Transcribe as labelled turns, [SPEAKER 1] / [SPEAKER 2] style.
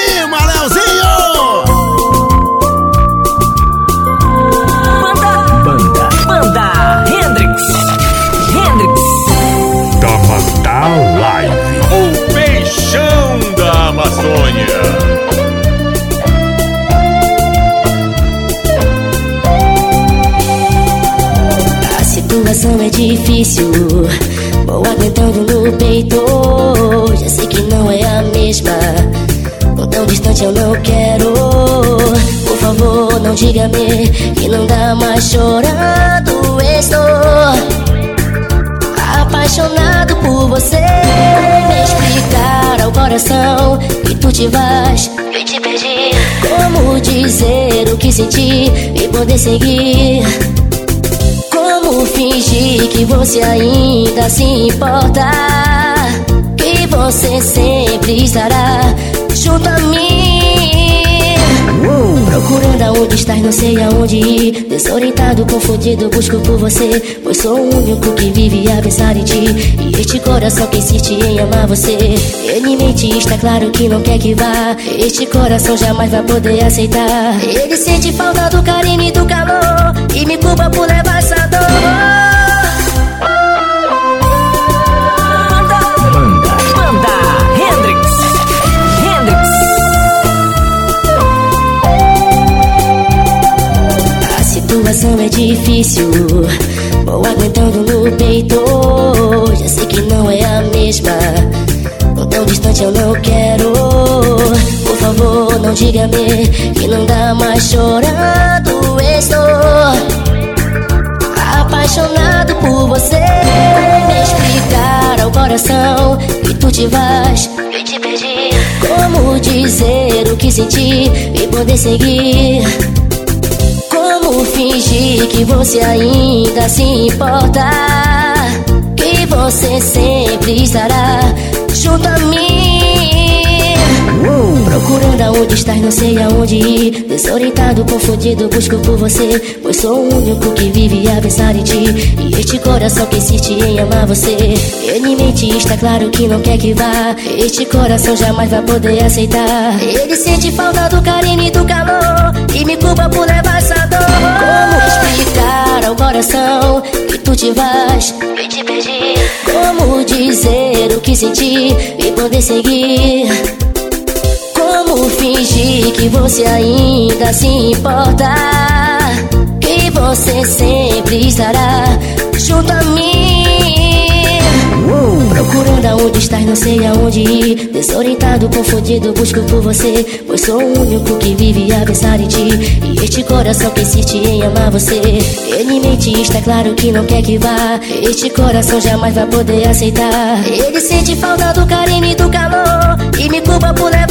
[SPEAKER 1] cima, Leozinho!
[SPEAKER 2] Banda, banda, banda Hendrix, Hendrix.
[SPEAKER 3] Tamatá Live.
[SPEAKER 4] O peixão da Amazônia.
[SPEAKER 5] A situação é difícil, vou aguentando no peito. Já sei que não que não dá mais chorando. Estou apaixonado por você. Me explicar ao coração que tu te vais e te perdi. Como dizer o que senti e poder seguir? Como fingir que você ainda se importa? Que você sempre estará junto a mim. Procurando aonde estás, não sei aonde ir. Desorientado, confundido, busco por você. Pois sou o único que vive a pensar em ti. E este coração que insiste em amar você. Ele mente, está claro que não quer que vá. Este coração jamais vai poder aceitar. Ele sente falta do carinho e do calor. E me culpa por situação é difícil, vou aguentando no peito. Já sei que não é a mesma, com tão distante eu não quero. Por favor, não diga-me que não dá mais chorando. Estou apaixonado por você. Me explicar ao coração que tu te vais e te perdi. Como dizer o que senti e poder seguir? Fingir que você ainda se importa? Que você sempre estará junto a mim. Procurando aonde estás, não sei aonde ir. Desorientado, confundido, busco por você. Pois sou o único que vive a pensar em ti. E este coração que insiste em amar você. Ele mente, está claro que não quer que vá. Este coração jamais vai poder aceitar. Ele sente falta do carinho e do calor. E me culpa por levar essa coração que tu te vais e te perdi? Como dizer o que senti e poder seguir? Como fingir que você ainda se importa? Que você sempre estará junto a mim. estás, não sei aonde ir. Desorientado, confundido, busco por você. Pois sou o único que vive a pensar em ti. E este coração que insiste em amar você. Ele mente, está é claro que não quer que vá. Este coração jamais vai poder aceitar. Ele sente falta do carinho e do calor. E me culpa por levar